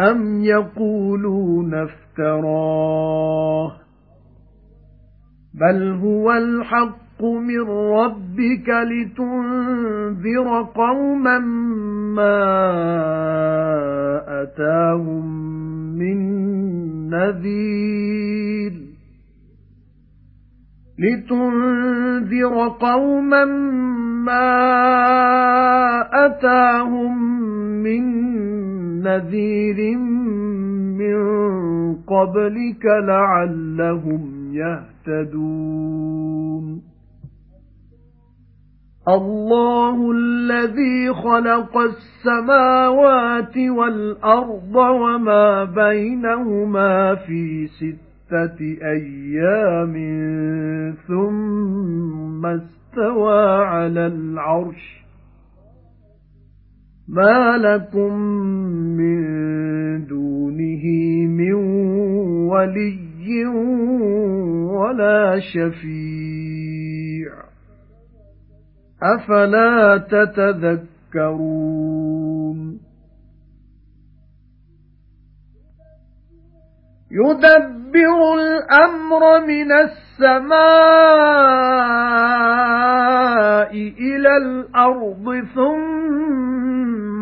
أَمْ يَقُولُونَ افْتَرَاهُ بَلْ هُوَ الْحَقُّ مِنْ رَبِّكَ لِتُنْذِرَ قَوْمًا مَا أَتَاهُمْ مِنْ نَذِيرٍ لِتُنْذِرَ قَوْمًا مَا أَتَاهُمْ مِنْ نَذِيرٍ مِنْ قَبْلِكَ لَعَلَّهُمْ يَهْتَدُونَ. اللَّهُ الَّذِي خَلَقَ السَّمَاوَاتِ وَالْأَرْضَ وَمَا بَيْنَهُمَا فِي سِتَّةِ أَيَّامٍ ثُمَّ اسْتَوَى عَلَى الْعَرْشِ. مَا لَكُمْ مِنْ دُونِهِ مِنْ وَلِيٍّ وَلَا شَفِيعٍ أَفَلَا تَتَذَكَّرُونَ يُدَبِّرُ الْأَمْرَ مِنَ السَّمَاءِ إِلَى الْأَرْضِ ثُمَّ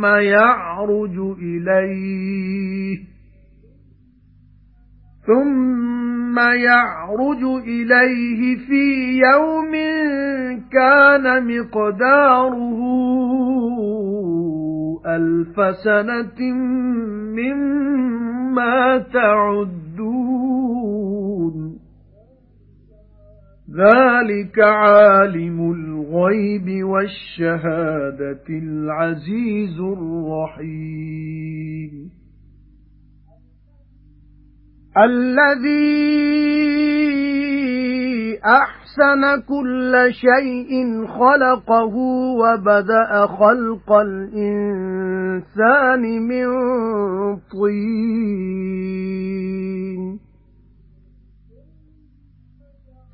يَعْرُجُ إِلَيْهِ. ثُمَّ يَعْرُجُ إِلَيْهِ فِي يَوْمٍ كَانَ مِقْدَارُهُ أَلْفَ سَنَةٍ مِّمَّا تَعُدُّونَ. ذَلِكَ عَالِمُ الْغَيْبِ وَالشَّهَادَةِ الْعَزِيزُ الرَّحِيمُ. الَّذِي أَحْسَنَ كُلَّ شَيْءٍ خَلَقَهُ وَبَدَأَ خَلْقَ الْإِنسَانِ مِنْ طِينٍ.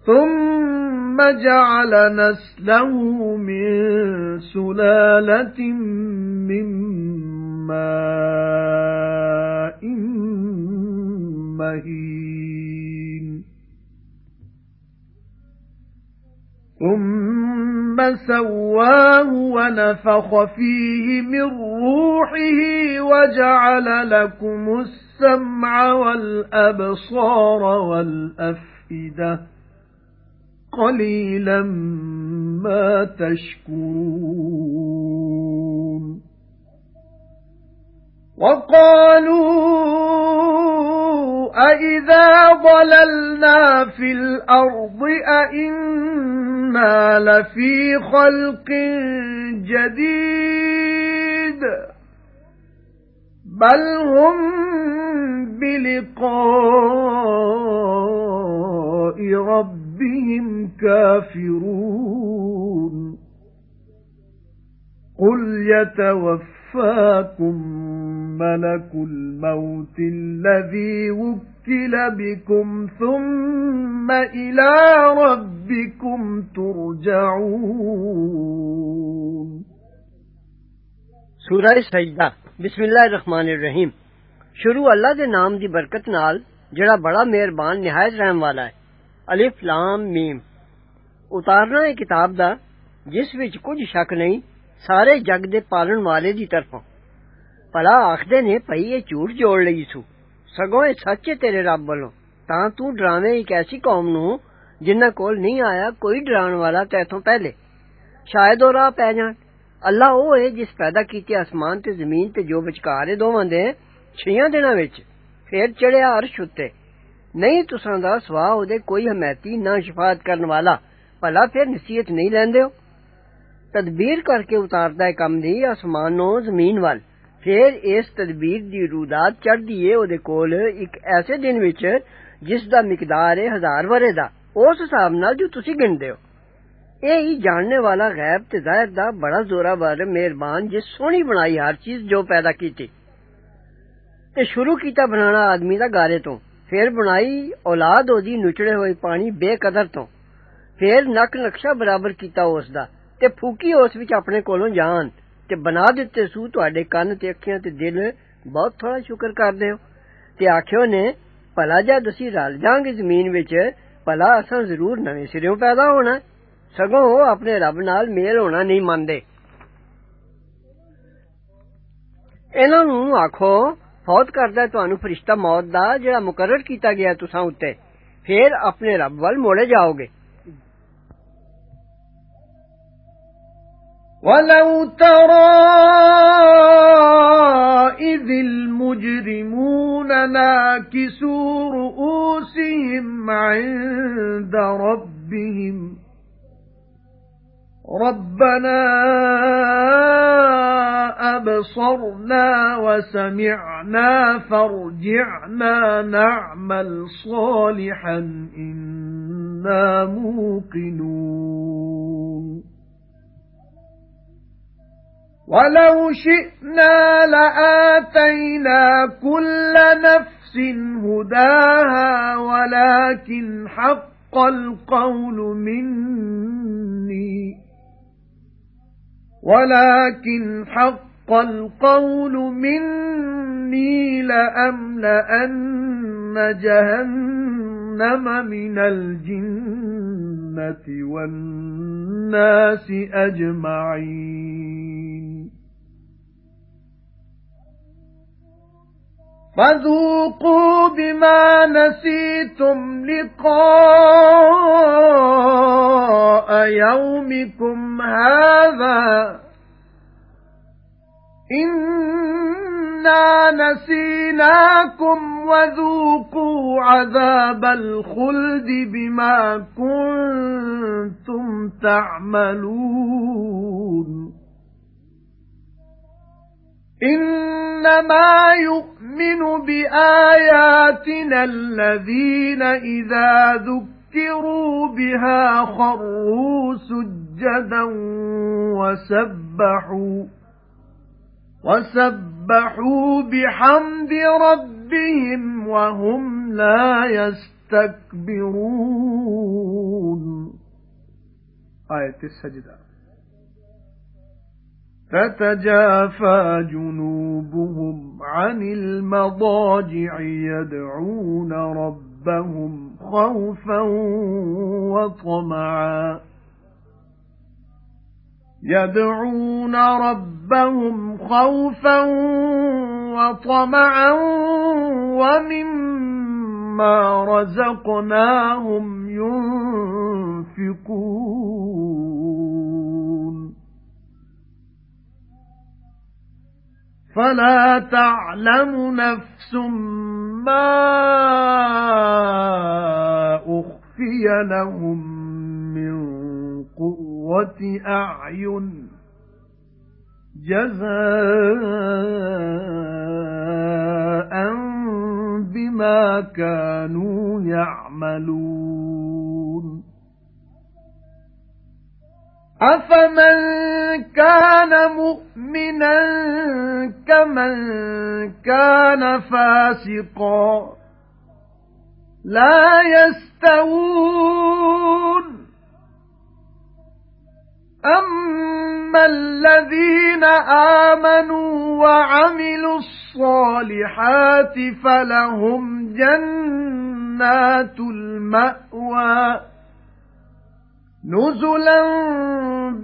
ثُمَّ جَعَلَ نَسْلَهُ مِنْ سُلَالَةٍ مِّن مَّاءٍ مَّهِينٍ ثُمَّ سَوَّاهُ وَنَفَخَ فِيهِ مِن رُّوحِهِ وَجَعَلَ لَكُمُ السَّمْعَ وَالْأَبْصَارَ وَالْأَفْئِدَةَ قَلِيلًا مَا تَشْكُرُونَ. وَقَالُوا أَإِذَا ضَلَلْنَا فِي الْأَرْضِ أَإِنَّا لَفِي خَلْقٍ جَدِيدٍ. بَلْ هُمْ بِلِقَاءِ رَبِّهِمْ كَافِرُونَ. قُلْ يَتَوَفَّاكُم مَلَكُ الْمَوْتِ الَّذِي وُكِّلَ بِكُمْ ثُمَّ إِلَى رَبِّكُمْ تُرْجَعُونَ. سورہ سجدہ. بسم اللہ الرحمن الرحیم. شروع اللہ دے نام دی برکت نال جڑا بڑا مہربان نہایت رحم والا ہے. الف لام میم۔ اتارنا ہے کتاب دا، جس وچ کچھ شک نہیں، سارے جگ دے پالن والے دی طرفوں پلا آخدے نے پئی اے جھوٹ جوڑ لئی سو۔ سگوں اے سچے تیرے رب بلو تاں تو ڈرانے ایک ایسی قوم نو، جنہ کول نہیں آیا کوئی ڈران والا تیتھوں پہلے۔ شاید او راہ پے جان۔ اللہ او اے جس پیدا کیتے آسمان تے زمین تے جو بچکارے اے دوواں دے، چھیاں دناں وچ۔ پھر چڑھیا عرش اُتے۔ ਨਹੀਂ ਤੁਸਾਂ ਦਾ ਸਵਾ ਉਹਦੇ ਕੋਈ ਹਮਾਇਤੀ ਨਾ ਸ਼ਫਾਅਤ ਕਰਨ ਵਾਲਾ ਭਲਾ ਫਿਰ ਨਸੀਹਤ ਨਹੀਂ ਲੈਂਦੇ ਹੋ ਤਦਬੀਰ ਕਰਕੇ ਉਤਾਰਦਾ ਹੈ ਕੰਮ ਦੀ ਅਸਮਾਨੋਂ ਜ਼ਮੀਨ ਵੱਲ ਫਿਰ ਇਸ ਤਦਬੀਰ ਦੀ ਰੂਦਾਤ ਚੜਦੀ ਏ ਉਹਦੇ ਕੋਲ ਇੱਕ ਐਸੇ ਦਿਨ ਵਿੱਚ ਜਿਸ ਦਾ ਮਿਕਦਾਰ ਹੈ ਹਜ਼ਾਰ ਵਰੇ ਦਾ ਉਸ ਹਿਸਾਬ ਨਾਲ ਜੋ ਤੁਸੀਂ ਗਿਣਦੇ ਹੋ ਇਹ ਹੀ ਜਾਣਨੇ ਵਾਲਾ ਗੈਬ ਤੇ ਜ਼ਾਹਿਰ ਦਾ ਬੜਾ ਜ਼ੋਰਾਵਰ ਮਿਹਰਬਾਨ ਜਿਸ ਸੋਹਣੀ ਬਣਾਈ ਹਰ ਚੀਜ਼ ਜੋ ਪੈਦਾ ਕੀਤੀ ਤੇ ਸ਼ੁਰੂ ਕੀਤਾ ਬਣਾਣਾ ਆਦਮੀ ਦਾ ਗਾਰੇ ਤੋਂ ਫਿਰ ਬਣਾਈ ਔਲਾਦ ਉਹਦੀ ਨੁਚੜੇ ਹੋਏ ਪਾਣੀ ਬੇਕਦਰ ਤੋਂ ਫਿਰ ਨਕ ਨਕਸ਼ਾ ਬਰਾਬਰ ਕੀਤਾ ਉਸ ਦਾ ਤੇ ਫੂਕੀ ਉਸ ਵਿੱਚ ਆਪਣੇ ਕੋਲੋਂ ਜਾਨ ਤੇ ਬਣਾ ਦਿੱਤੇ ਸੂ ਤੁਹਾਡੇ ਕੰਨ ਤੇ ਅੱਖਾਂ ਤੇ ਦਿਲ ਬਹੁਤ ਥੋੜਾ ਸ਼ੁਕਰ ਕਰਦੇ ਹੋ ਤੇ ਆਖਿਓ ਨੇ ਭਲਾ ਜਦ ਅਸੀਂ ਰਲ ਜਾਾਂਗੇ ਜ਼ਮੀਨ ਵਿੱਚ ਭਲਾ ਅਸਾਂ ਜ਼ਰੂਰ ਨਵੇਂ ਸਿਰਿਓਂ ਪੈਦਾ ਹੋਣਾ ਸਗੋਂ ਉਹ ਆਪਣੇ ਰੱਬ ਨਾਲ ਮੇਲ ਹੋਣਾ ਨਹੀਂ ਮੰਨਦੇ ਇਹਨਾਂ ਨੂੰ ਆਖੋ فوت کردا تانوں فرشتہ موت دا جڑا مقرر کیتا گیا تساں اُتے۔ پھر اپنے رب ول موڑے جاؤ گے۔ وَلَوْ تَرَى إِذِ الْمُجْرِمُونَ نَاكِسُوا رُؤُوسِهِمْ عِندَ رَبِّهِمْ ربنا أبصرنا وسمعنا فارجعنا نعمل صالحا إنا موقنون. وَلَوْ شِئْنَا لَآتَيْنَا كُلَّ نَفْسٍ هُدَاهَا وَلَكِنْ حَقَّ الْقَوْلُ مِنِّي. وَلَكِنْ حَقَّ الْقَوْلُ مِنِّي لَأَمْلَأَنَّ جَهَنَّمَ مِنَ الْجِنَّةِ وَالنَّاسِ أَجْمَعِينَ. فذوقوا بما نسيتم لقاء يومكم هذا. إنا نسيناكم وذوقوا عذاب الخلد بما كنتم تعملون. إنما يؤمن بآياتنا الذين إذا ذكروا بها خروا سجدا وسبحوا وسبحوا بحمد ربهم وهم لا يستكبرون. آية السجدة. تَتَجَافَى جُنُوبُهُمْ عَنِ الْمَضَاجِعِ يَدْعُونَ رَبَّهُمْ خَوْفًا وَطَمَعًا. يَدْعُونَ رَبَّهُمْ خَوْفًا وَطَمَعًا وَمِمَّا رَزَقْنَاهُمْ يُنْفِقُونَ. فَلَا تَعْلَمُ نَفْسٌ مَا أُخْفِيَ لَهُم مِّن قُرَّةِ أَعْيُنٍ. جَزَاءً بِمَا كَانُوا يَعْمَلُونَ. أَفَمَن كَانَ مُؤْمِنًا كَمَن كَانَ فَاسِقًا لَّا يَسْتَوُونَ أَمَّا الَّذِينَ آمَنُوا وَعَمِلُوا الصَّالِحَاتِ فَلَهُمْ جَنَّاتُ الْمَأْوَى نُزُلًا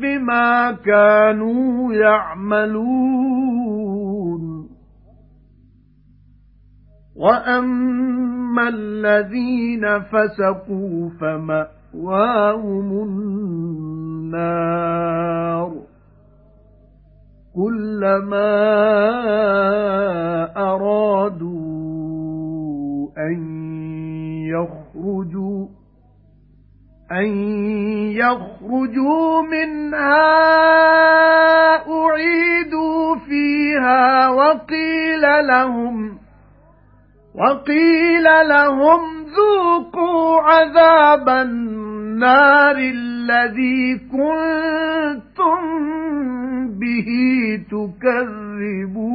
بِمَا كَانُوا يَعْمَلُونَ. وَأَمَّا الَّذِينَ فَسَقُوا فَمَأْوَاهُمُ النَّارُ. كُلَّمَا أَرَادُوا أَن يَخْرُجُوا أَن يَخْرُجُوا مِنْهَا أُعِيدُوا فِيهَا وَقِيلَ لَهُمْ وَقِيلَ لَهُمْ ذُوقُوا عَذَابَ النَّارِ الَّذِي كُنتُم بِهِ تُكَذِّبُونَ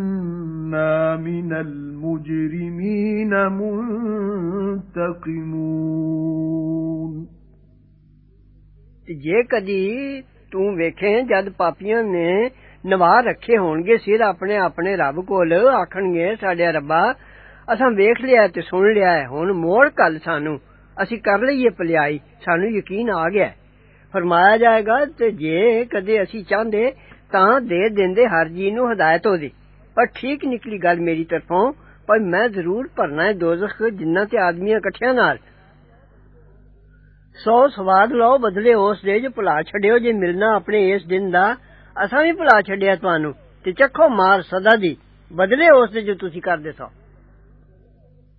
مِنَ الْمُجْرِمِينَ مُنْتَقِمُونَ ਜੇ ਕਦੀ ਤੂੰ ਵੇਖੇ ਜਦ ਪਾਪੀਆਂ ਨੇ ਨਵਾ ਰੱਖੇ ਹੋਣਗੇ ਸਿਰ ਆਪਣੇ ਆਪਣੇ ਰੱਬ ਕੋਲ ਆਖਣਗੇ ਸਾਡੇ ਰੱਬਾ ਅਸਾਂ ਵੇਖ ਲਿਆ ਤੇ ਸੁਣ ਲਿਆ ਹੈ ਹੁਣ ਮੋੜ ਕੱਲ ਸਾਨੂੰ ਅਸੀਂ ਕਰ ਲਈਏ ਭਲਾਈ ਸਾਨੂੰ ਯਕੀਨ ਆ ਗਿਆ ਫਰਮਾਇਆ ਜਾਏਗਾ ਤੇ ਜੇ ਕਦੇ ਅਸੀਂ ਚਾਹੁੰਦੇ ਤਾਂ ਦੇ ਦਿੰਦੇ ਹਰ ਜੀ ਨੂੰ ਹਦਾਇਤ ਉਹਦੀ ਪਰ ਠੀਕ ਨਿਕਲੀ ਗੱਲ ਮੇਰੀ ਤਰਫੋਂ ਪਰ ਮੈਂ ਜ਼ਰੂਰ ਭਰਨਾ ਹੈ ਦੋਜ਼ਖ ਜਿੰਨਾਂ ਤੇ ਆਦਮੀਆਂ ਇਕੱਠਿਆਂ ਨਾਲ ਸੋ ਸਵਾਦ ਲਓ ਬਦਲੇ ਉਸ ਦੇ ਜੋ ਭੁਲਾ ਛੱਡਿਓ ਜੇ ਮਿਲਣਾ ਆਪਣੇ ਇਸ ਦਿਨ ਦਾ ਅਸਾਂ ਵੀ ਭੁਲਾ ਛੱਡਿਆ ਤੁਹਾਨੂੰ ਤੇ ਚੱਖੋ ਮਾਰ ਸਦਾ ਦੀ ਬਦਲੇ ਉਸ ਦੇ ਜੋ ਤੁਸੀਂ ਕਰਦੇ ਸੋ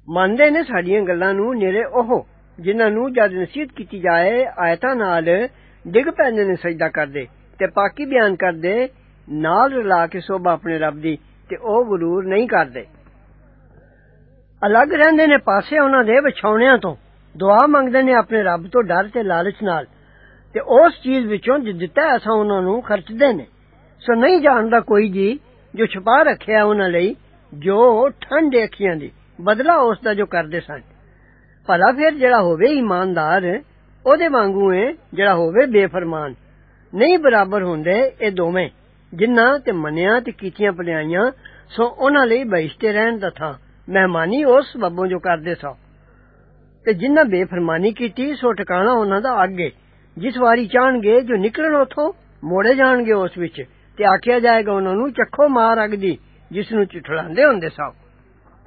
ਮੰਨਦੇ ਨੇ ਸਾਡੀਆਂ ਗੱਲਾਂ ਨੂੰ ਨੇਰੇ ਉਹ ਜਿਨ੍ਹਾਂ ਨੂੰ ਜਦ ਨਸੀਹਤ ਕੀਤੀ ਜਾਏ ਆਇਤਾਂ ਨਾਲ ਡਿੱਗ ਪੈਂਦੇ ਨੇ ਸਜਦਾ ਕਰਦੇ ਤੇ ਪਾਕੀ ਬਿਆਨ ਕਰਦੇ ਨਾਲ ਰਲਾ ਕੇ ਸੋਭਾ ਆਪਣੇ ਰੱਬ ਦੀ ਤੇ ਉਹ ਗਰੂਰ ਨਹੀਂ ਕਰਦੇ ਅਲੱਗ ਰਹਿੰਦੇ ਨੇ ਪਾਸੇ ਉਹਨਾਂ ਦੇ ਵਿਛਾਉਣਿਆਂ ਤੋਂ ਦੁਆ ਮੰਗਦੇ ਨੇ ਆਪਣੇ ਰੱਬ ਤੋਂ ਡਰ ਤੇ ਲਾਲਚ ਨਾਲ ਤੇ ਉਸ ਚੀਜ਼ ਵਿੱਚੋਂ ਜਿ ਦਿੱਤਾ ਅਸਾਂ ਉਹਨਾਂ ਨੂੰ ਖਰਚਦੇ ਨੇ ਸੋ ਨਹੀਂ ਜਾਣਦਾ ਕੋਈ ਜੀ ਜੋ ਛੁਪਾ ਰੱਖਿਆ ਉਹਨਾਂ ਲਈ ਜੋ ਠੰਡ ਅੱਖੀਆਂ ਦੀ ਬਦਲਾ ਉਸ ਦਾ ਜੋ ਕਰਦੇ ਸਨ ਭਲਾ ਫਿਰ ਜਿਹੜਾ ਹੋਵੇ ਇਮਾਨਦਾਰ ਉਹਦੇ ਵਾਂਗੂ ਹੈ ਜਿਹੜਾ ਹੋਵੇ ਬੇਫਰਮਾਨ ਨਹੀਂ ਬਰਾਬਰ ਹੁੰਦੇ ਇਹ ਦੋਵੇਂ ਜਿਨ੍ਹਾਂ ਤੇ ਮੰਨਿਆ ਤੇ ਕੀਤੀਆਂ ਭਲਾਈਆਂ ਸੋ ਉਹਨਾਂ ਲਈ ਬਹਿਸ਼ਤੇ ਰਹਿਣ ਦਾ ਥਾਂ ਮਹਿਮਾਨੀ ਉਸ ਸਬਬੋਂ ਜੋ ਕਰਦੇ ਸੋ ਤੇ ਜਿਨ੍ਹਾਂ ਬੇਫਰਮਾਨੀ ਕੀਤੀ ਸੋ ਟਿਕਾਣਾ ਉਹਨਾਂ ਦਾ ਅੱਗੇ ਜਿਸ ਵਾਰੀ ਚਾਹਣਗੇ ਜੋ ਨਿਕਲਣ ਉਥੋਂ ਮੋੜੇ ਜਾਣਗੇ ਉਸ ਵਿੱਚ ਤੇ ਆਖਿਆ ਜਾਏਗਾ ਉਹਨਾਂ ਨੂੰ ਚੱਖੋ ਮਾਰ ਅੱਗ ਦੀ ਜਿਸ ਨੂੰ ਚਿਠਲਾਉਂਦੇ ਹੁੰਦੇ ਸੋ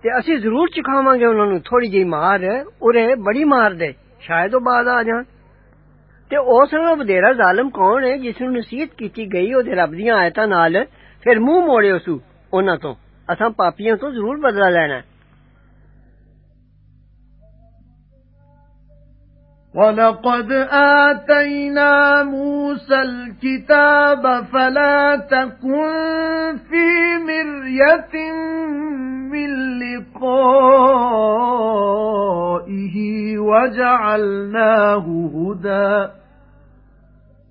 ਤੇ ਅਸੀਂ ਜ਼ਰੂਰ ਚਖਾਵਾਂਗੇ ਉਹਨਾਂ ਨੂੰ ਥੋੜੀ ਜਿਹੀ ਮਾਰ ਉਰੇ ਬੜੀ ਮਾਰ ਦੇ ਸ਼ਾਇਦ ਉਹ ਬਾਅਦ ਆ ਜਾਣ تے اس نوں بدیرا ظالم کون ہے جس نوں نصیحت کیتی گئی أو دے رب دیاں آیتاں نال پھر منہ موڑیو سو انہاں تو اساں پاپیاں تو ضرور بدلہ لینا ہے وَلَقَدْ آتَيْنَا مُوسَى الْكِتَابَ فَلَا تَكُنْ فِي مِرْيَةٍ مِّن لِّقَائِهِ وَجَعَلْنَاهُ هُدًى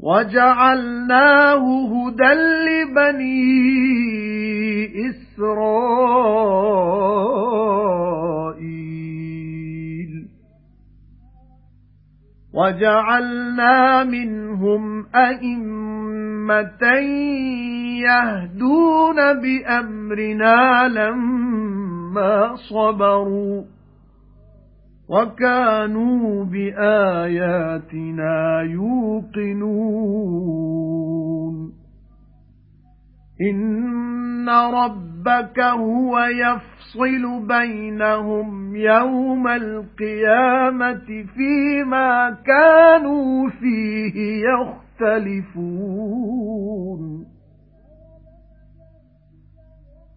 وَجَعَلْنَاهُ هُدًى لِّبَنِي إِسْرَائِيلَ وَجَعَلْنَا مِنْهُمْ أَئِمَّةً يَهْدُونَ بِأَمْرِنَا لَمَّا صَبَرُوا وَكَانُوا بِآيَاتِنَا يُوقِنُونَ. إِنَّ رَبَّكَ هُوَ يَفْصِلُ بَيْنَهُمْ يَوْمَ الْقِيَامَةِ فِيمَا كَانُوا فِيهِ يَخْتَلِفُونَ.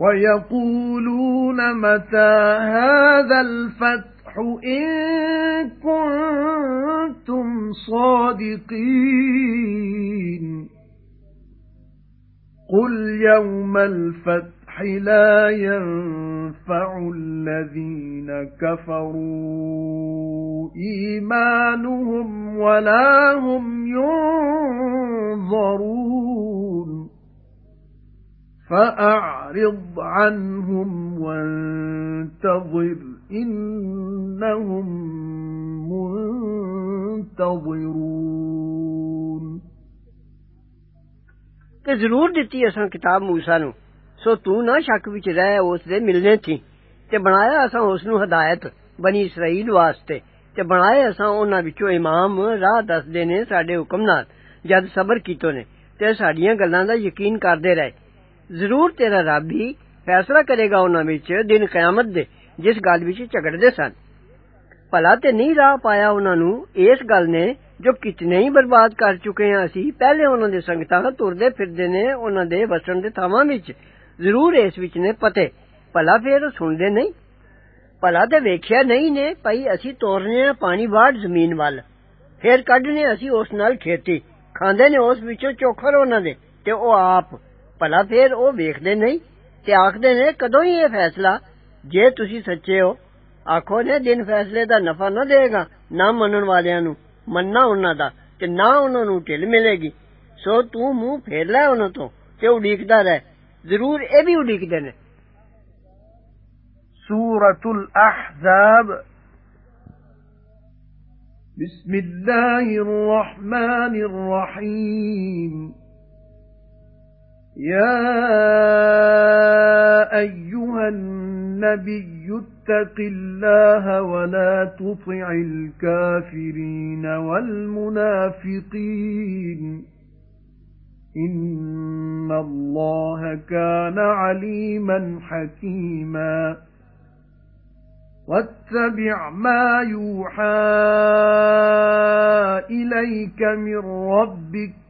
وَيَقُولُونَ مَتَى هَذَا الْفَتْحُ إِن كُنتُمْ صَادِقِينَ؟ قُلْ يَوْمَ الْفَتْحِ لَا يَنفَعُ الَّذِينَ كَفَرُوا إِيمَانُهُمْ وَلَا هُمْ يُنظَرُونَ فَأَعْرِضْ عَنْهُمْ وَانْتَظِرْ إِنَّهُمْ مُنْتَظِرُونَ. تے ضرور دتی اساں کتاب موسی نو۔ سو تو نہ شک وچ رہ اس دے ملنے تھی۔ تے بنایا اساں اس نو ہدایت بنی اسرائیل واسطے۔ تے بنایا اساں انہاں وچوں امام راہ دس دے نے ساڈے حکم نال جد صبر کیتو نے۔ تے ساڈیاں گلاں دا یقین کردے رہے۔ ضرور تیرا رب ہی فیصلہ کرے گا انہاں وچ دن قیامت دے، جس گل وچ جھگڑدے سن۔ پلا تے نہیں راہ پایا انہاں نو اس گل نے، جو کتنے ہی برباد کر چکے ہیں اسی، پہلے انہاں دے سنگتاں تردے پھردے نے انہاں دے وسن دے تھاواں وچ۔ ضرور اس وچ نے پتے۔ پلا پھر سن دے نہیں۔ پلا تے ویکھیا نہیں نے بھائی اسی تورنے ہاں پانی باہر زمین ول۔ پھر کڈنے اسی اس نال کھیتی۔ کھاندے نے اس وچوں چوکھر انہاں دے، تے او آپ۔ ਭਲਾ ਫਿਰ ਉਹ ਵੇਖਦੇ ਨਹੀਂ ਤੇ ਆਖਦੇ ਨੇ ਕਦੋਂ ਹੀ ਇਹ ਫੈਸਲਾ ਜੇ ਤੁਸੀਂ ਸੱਚੇ ਹੋ ਆਖੋ ਨੇ ਦਿਨ ਫੈਸਲੇ ਦਾ ਨਫਾ ਨਾ ਦੇਗਾ ਨਾ ਮੰਨਣ ਵਾਲਿਆਂ ਨੂੰ ਮੰਨਣਾ ਉਹਨਾਂ ਦਾ ਤੇ ਨਾ ਉਹਨਾਂ ਨੂੰ ਢਿੱਲ ਮਿਲੇਗੀ ਸੋ ਤੂੰ ਮੂੰਹ ਫੇਰ ਲੈ ਉਹਨਾਂ ਤੋਂ ਤੇ ਉਡੀਕਦਾ ਰਹਿ ਜ਼ਰੂਰ ਇਹ ਵੀ ਉਡੀਕਦੇ ਨੇ سورة الأحزاب بسم الله الرحمن الرحيم يا أيها النبي اتق الله ولا تطع الكافرين والمنافقين. إن الله كان عليما حكيما. واتبع ما يوحى إليك من ربك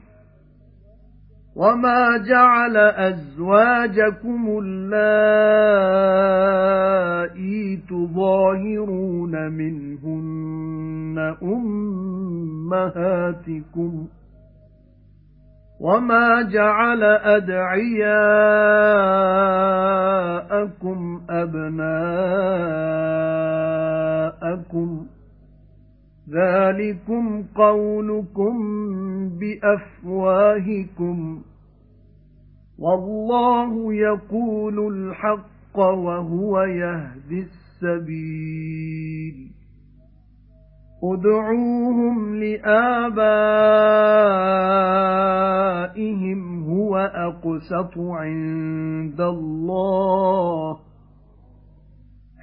وَمَا جَعَلَ أَزْوَاجَكُمُ اللَّائِي تُظَاهِرُونَ مِنْهُنَّ أُمَّهَاتِكُمْ وَمَا جَعَلَ أَدْعِيَاءَكُمْ أَبْنَاءَكُمْ ذَلِكُمْ قَوْلُكُمْ بِأَفْوَاهِكُمْ وَاللَّهُ يَقُولُ الْحَقَّ وَهُوَ يَهْدِي السَّبِيلَ ادْعُوهُمْ لِآبَائِهِمْ هُوَ أَقْسَطُ عِندَ اللَّهِ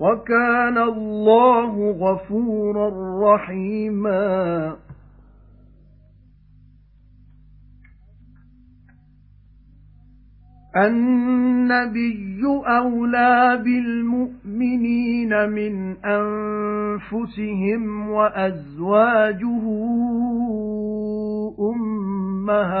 وَكَانَ اللَّهُ غَفُورًا رَّحِيمًا. النَّبِيُّ أَوْلَى بِالْمُؤْمِنِينَ مِنْ أَنفُسِهِمْ وَأَزْوَاجُهُ أُمَّهَاتُهُمْ.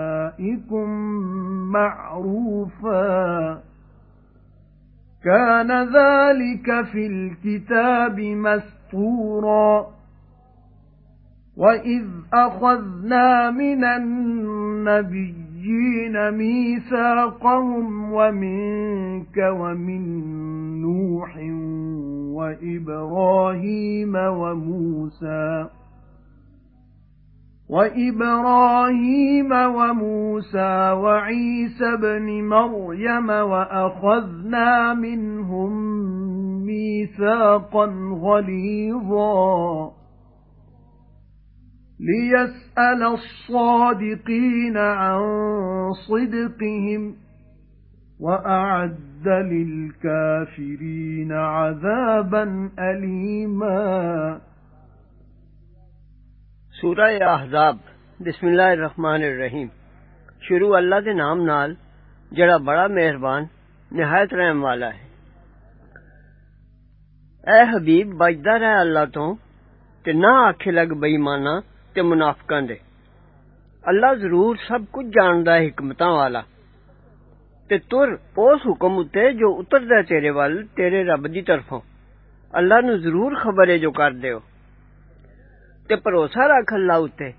مَعْرُوفًا. كَانَ ذَلِكَ فِي الْكِتَابِ مَسْطُورًا وَإِذْ أَخَذْنَا مِنَ النَّبِيِّينَ مِيثَاقَهُمْ وَمِنكَ وَمِن نُوحٍ وَإِبْرَاهِيمَ وَمُوسَى. وَإِبْرَاهِيمَ وَمُوسَى وَعِيسَى ابْنِ مَرْيَمَ وَأَخَذْنَا مِنْهُم مِيثَاقًا غَلِيظًا. لِيَسْأَلَ الصَّادِقِينَ عَن صِدْقِهِمْ وَأَعَدَّ لِلْكَافِرِينَ عَذَابًا أَلِيمًا. سورہ احزاب، بسم اللہ الرحمن الرحیم۔ شروع اللہ دے نام نال، جڑا بڑا مہربان، نہایت رحم والا ہے۔ اے حبیب بچدا رہ اللہ تو، تے نہ آکھے لگ بے ایماناں تے منافقاں دے۔ اللہ ضرور سب کچھ جاندا ہے حکمتاں والا۔ تے تر اس حکم اتے جو اتردا ہے تیرے ول تیرے رب دی طرفوں۔ اللہ نو ضرور خبر ہے جو کر دیو بھروسہ رکھ اللہ اتے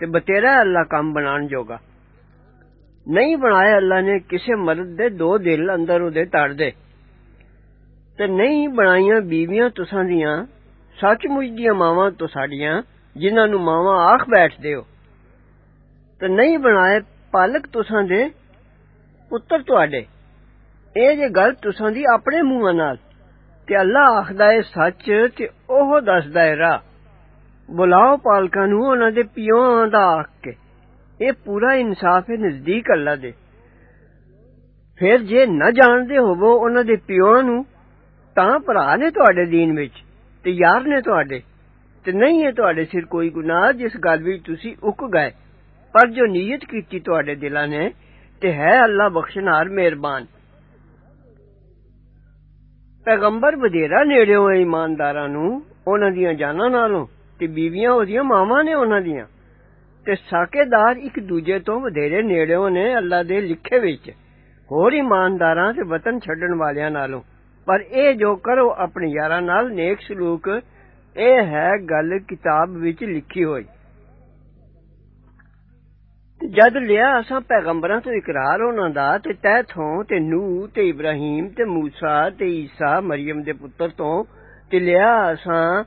تے بتیرا اللہ کام بنان جوگا نہیں بنایا اللہ نے کسے مرد دے دو دل اندر دے تڑ دے تے نہیں بنائیاں بیویاں تساں دیاں سچ مچ دیاں ماواں تو ساڈیاں جنہاں نو ماواں آکھ بیٹھ دیو تے نہیں بنائے پالک تساں دے پتر تواڈے اے جے گل تساں دی اپنے منہ نال تے اللہ آکھدا اے سچ تے اوہ دسدا اے راہ ਬੁਲਾਓ ਪਾਲਕਾਂ ਨੂੰ ਉਹਨਾਂ ਦੇ ਪਿਓਾਂ ਦਾ ਆਖ ਕੇ ਇਹ ਪੂਰਾ ਇਨਸਾਫ ਹੈ ਨਜ਼ਦੀਕ ਅੱਲਾ ਦੇ ਫਿਰ ਜੇ ਨਾ ਜਾਣਦੇ ਹੋਵੋ ਉਹਨਾਂ ਦੇ ਪਿਓਾਂ ਨੂੰ ਤਾਂ ਭਰਾ ਨੇ ਤੁਹਾਡੇ دین ਵਿੱਚ ਤੇ ਯਾਰ ਨੇ ਤੁਹਾਡੇ ਤੇ ਨਹੀਂ ਹੈ ਤੁਹਾਡੇ ਸਿਰ ਕੋਈ ਗੁਨਾਹ ਜਿਸ ਗੱਲ ਵਿੱਚ ਤੁਸੀਂ ਉੱਕ ਗਏ ਪਰ ਜੋ ਨੀਅਤ ਕੀਤੀ ਤੁਹਾਡੇ ਦਿਲਾਂ ਨੇ ਤੇ ਹੈ ਅੱਲਾ ਬਖਸ਼ਨਾਰ ਮਿਹਰਬਾਨ ਪੈਗੰਬਰ ਵਧੇਰਾ ਨੇੜਿਓਂ ਇਮਾਨਦਾਰਾਂ ਨੂੰ ਉਹਨਾਂ ਦੀਆਂ ਜਾਨਾਂ ਨਾਲੋਂ ਤੇ ਬੀਵੀਆਂ ਉਹਦੀਆਂ ਮਾਵਾਂ ਨੇ ਉਹਨਾਂ ਦੀਆਂ ਤੇ ਸਾਕੇਦਾਰ ਇੱਕ ਦੂਜੇ ਤੋਂ ਵਧੇਰੇ ਨੇੜਿਓਂ ਨੇ ਅੱਲਾ ਦੇ ਲਿਖੇ ਵਿੱਚ ਹੋਰ ਇਮਾਨਦਾਰਾਂ ਤੇ ਵਤਨ ਛੱਡਣ ਵਾਲਿਆਂ ਨਾਲੋਂ ਪਰ ਇਹ ਜੋ ਕਰੋ ਆਪਣੇ ਯਾਰਾਂ ਨਾਲ ਨੇਕ ਸਲੂਕ ਇਹ ਹੈ ਗੱਲ ਕਿਤਾਬ ਵਿੱਚ ਲਿਖੀ ਹੋਈ ਜਦ ਲਿਆ ਅਸਾਂ ਪੈਗੰਬਰਾਂ ਤੋਂ ਇਕਰਾਰ ਉਹਨਾਂ ਦਾ ਤੇ ਤੈ ਥੋਂ ਤੇ ਨੂ ਤੇ ਇਬਰਾਹੀਮ ਤੇ ਮੂਸਾ ਤੇ ਈਸਾ ਮਰੀਮ ਦੇ ਪੁੱਤਰ ਤੋਂ ਤੇ ਲਿਆ ਅਸਾਂ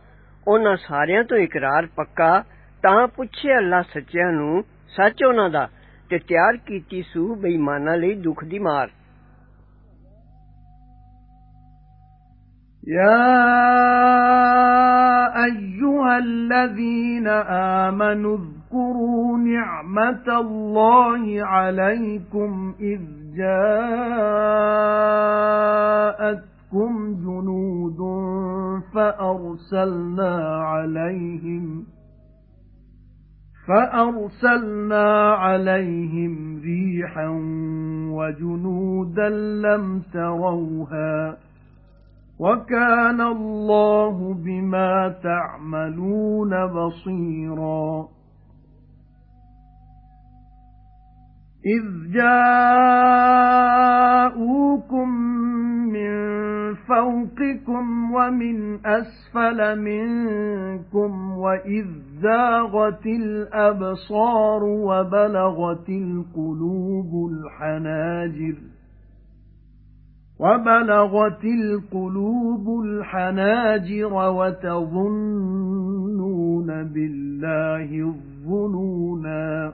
ਉਹਨਾਂ ਸਾਰਿਆਂ ਤੋਂ ਇਕਰਾਰ ਪੱਕਾ ਤਾਂ ਪੁੱਛੇ ਅੱਲਾ ਸੱਚਿਆਂ ਨੂੰ ਸੱਚ ਉਹਨਾਂ ਦਾ ਤੇ ਤਿਆਰ ਕੀਤੀ ਸੂ ਬੇਈਮਾਨਾਂ ਲਈ ਦੁੱਖ ਦੀ ਮਾਰ يا ايها الذين امنوا اذكروا نعمه الله عليكم اذ جاءت جَاءَتْكُمْ جُنُودٌ فَأَرْسَلْنَا عَلَيْهِمْ فَأَرْسَلْنَا عَلَيْهِمْ رِيحًا وَجُنُودًا لَّمْ تَرَوْهَا وَكَانَ اللَّهُ بِمَا تَعْمَلُونَ بَصِيرًا إِذْ جَاءُوكُم مِّن فَوْقِكُمْ وَمِنْ أَسْفَلَ مِنكُمْ وَإِذْ زَاغَتِ الْأَبْصَارُ وَبَلَغَتِ الْقُلُوبُ الْحَنَاجِرَ وَبَلَغَتِ الْقُلُوبُ الْحَنَاجِرَ وَتَظُنُّونَ بِاللَّهِ الظُّنُونَا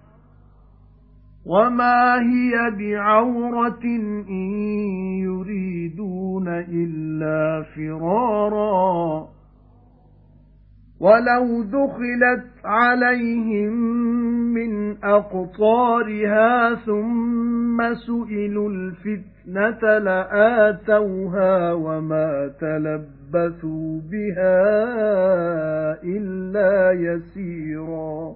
وَمَا هِيَ بِعَوْرَةٍ إِن يُرِيدُونَ إِلَّا فِرَارًا وَلَوْ دُخِلَتْ عَلَيْهِمْ مِنْ أَقْطَارِهَا ثُمَّ سُئِلُوا الْفِتْنَةَ لَآتَوْهَا وَمَا تَلَبَّثُوا بِهَا إِلَّا يَسِيرًا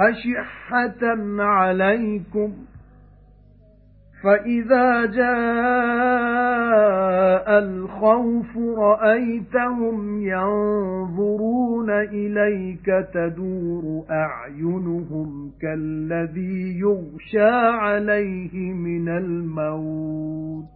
أَشِحَّةً عَلَيْكُمْ فَإِذَا جَاءَ الْخَوْفُ رَأَيْتَهُمْ يَنظُرُونَ إِلَيْكَ تَدُورُ أَعْيُنُهُمْ كَالَّذِي يُغْشَى عَلَيْهِ مِنَ الْمَوْتِ.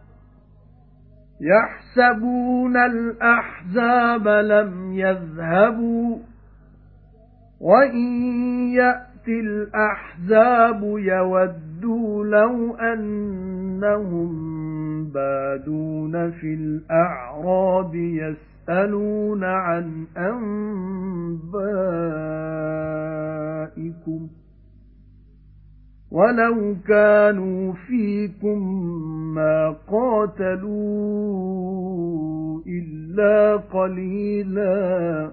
يَحْسَبُونَ الْأَحْزَابَ لَمْ يَذْهَبُوا وَإِن يَأْتِ الْأَحْزَابُ يَوَدُّوا لَوْ أَنَّهُمْ بَادُونَ فِي الْأَعْرَابِ يَسْأَلُونَ عَنْ أَنبَائِكُمْ وَلَوْ كَانُوا فِيكُم مَّا قَاتَلُوا إِلَّا قَلِيلًا